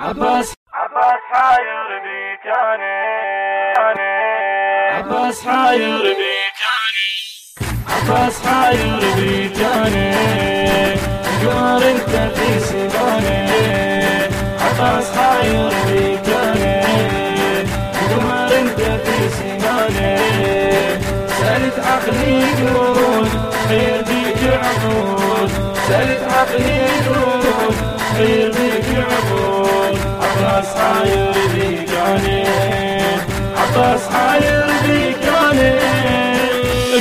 عباس. عباس حاير بيكاني عباس حاير بيكاني عباس حاير بيكاني قمر انت في سباني عباس حاير بيكاني قمر انت في سباني سألت عقلي يقول خير بيك عقول سألت عقلي يقول خير بيك عقول عباس حاير بيكاني. عباس حاير بيكاني.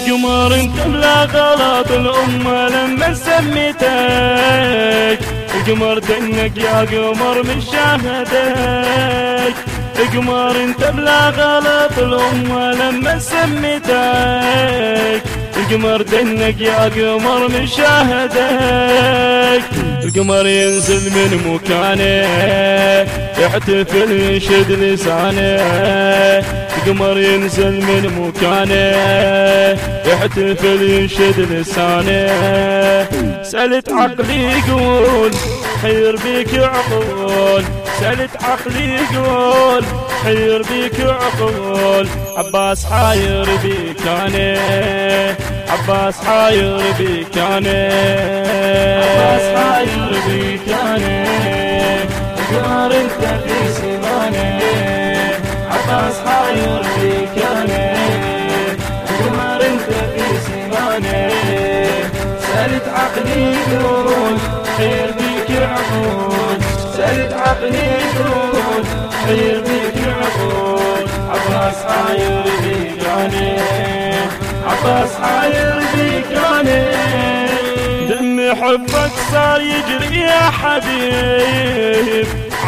قمر انت بلا غلط الأمة لما سميتك. قمر دنك يا قمر من شاهدك. قمر انت بلا غلط الأمة لما سميتك. القمر دنك يا قمر من شاهدك. القمر ينزل من مكانه يحتفل ينشد لسانه القمر ينزل من مكانه. يحتفل ينشد لسانه سألت عقلي يقول خير بيك عقول. سألت عقلي يقول خير بيك عقول. عباس حاير بيك أنا عباس حاير بيك أنا عباس حاير بيك أنا قمر انت في سمانه عباس حاير بيك أنا قمر انت في سمانه سألت عقلي يقول خير بيك عقول. سألت عقلي يقول خير بيك عقول. عباس حاير بيك أنا عباس حاير بيك أنا دم حبك صار يجري يا حبيب.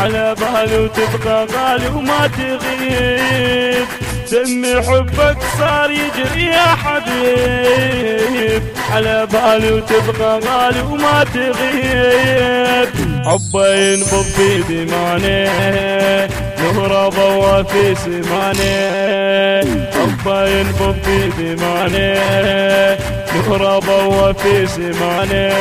على بالي وتبقى غالي وما تغيب. دم حبك صار يجري يا حبيب. على بالي وتبقى غالي وما تغيب. حبه ينبض في نهره ضوى في سماني حبه ينبض في دماني نهره ضوى في سماني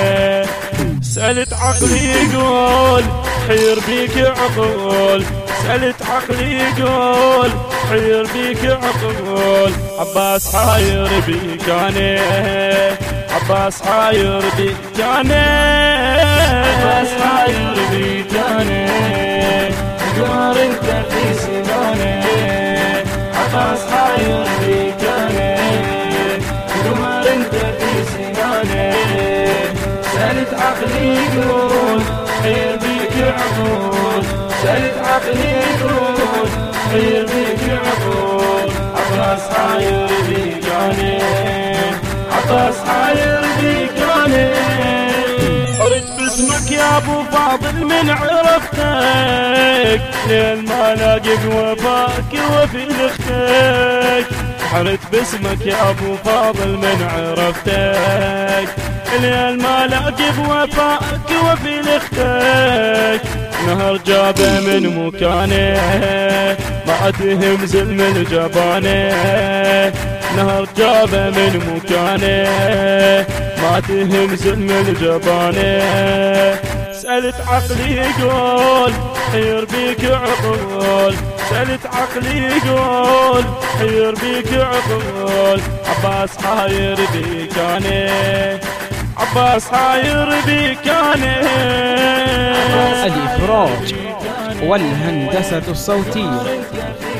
سألت عقلي يقول حير بيك عقول. سألت عقلي يقول حير بيك عقول. عباس حاير بيك أنا عباس حاير بيك أنا عباس حاير بيك أنا قمر انت في عباس حاير بيك أنا قمر انت في سنانه سألت عقلي يقول خير بيك عقول سألت عقلي يقول خير بيك عقول عباس حاير بيك أنا عباس يا ابو فاضل من عرفتك لين ما لاقي وفاك وفي أختك حرت باسمك يا ابو فاضل من عرفتك. لين ما لاقي بوفاك وفي أختك نهر جابه من مكانه ما تهمز من جبانه نهر جابه من مكانه ما تهمز من جبانه سألت عقلي يقول حير بيك عقول. سألت عقلي يقول حير بيك عقول. عباس حاير بيك أنا عباس حاير بيك أنا الإخراج والهندسة الصوتية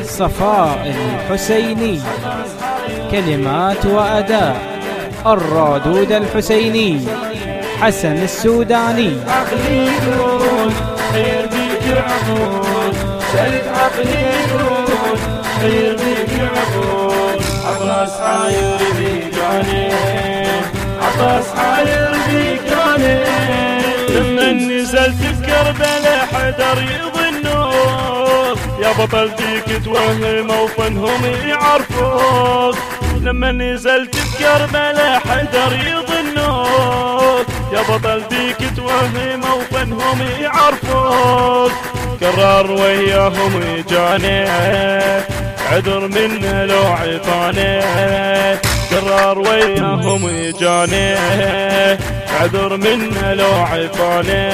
صفاء الحسيني. كلمات وأداء. الرادود الحسيني حسن السوداني. عقلي يقول خير بيك عقول سألت عقلي خير بيك أنا لما نزلت بكربلاء حدر يظنوك يا بطل فيك توهم وفنهم يعرفوك. لما نزلت بكربلاء حدر يظنوك. يا بطل فيك توهم وفنهم يعرفوك. كرر وياهم جاني عذر منه لو عطاني كرر وياهم جاني عذر منه لو عطاني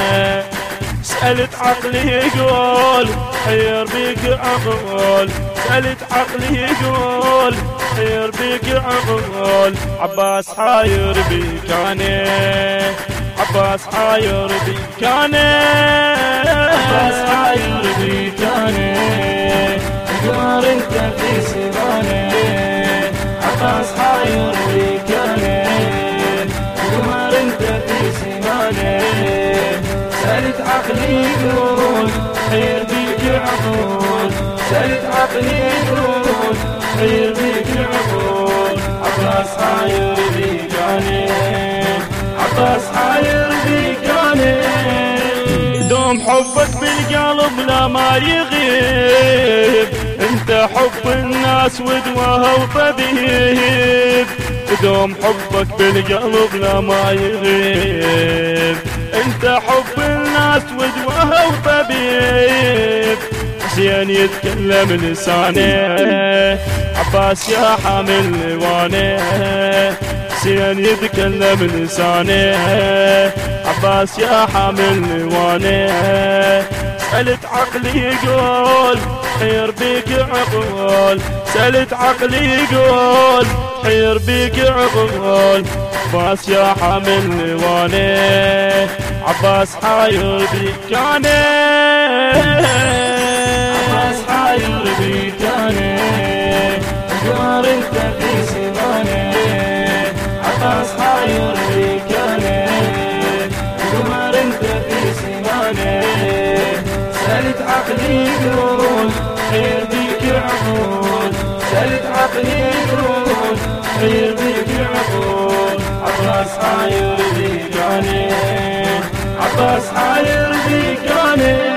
سألت عقلي يقول حير بيك عقول سألت عقلي يقول حير بيك عقول عباس حاير بيك أنا عباس حاير بيك أنا عباس حاير بيك أنا قمر أنت في سبانه يقول خير بيك عقول سألت عقلي يقول خير بيك عقول عباس حاير بيك أنا عباس حاير بيك أنا دوم حبك بالقلب لا ما يغيب انت حب الناس ودواها وطبيب. دوم حبك بالقلب لا ما يغيب انت حب الناس ودواها وطبيب زين يتكلم لسانه. عباس يا حامل لوانه. زين يتكلم لسانه. عباس يا حامل لوانه. سألت عقلي يقول حير بيك عقول. سألت عقلي يقول حير بيك عقول. عباس يا حامل لوانه. عباس حاير بيك عباس حاير بيك أنا قمر انت في سبانه عباس حاير بيك أنا قمر انت في سبانه سألت عقلي يقول خير بيك عقول سألت عقلي يقول خير بيك عقول عباس حاير حاير بيك أنا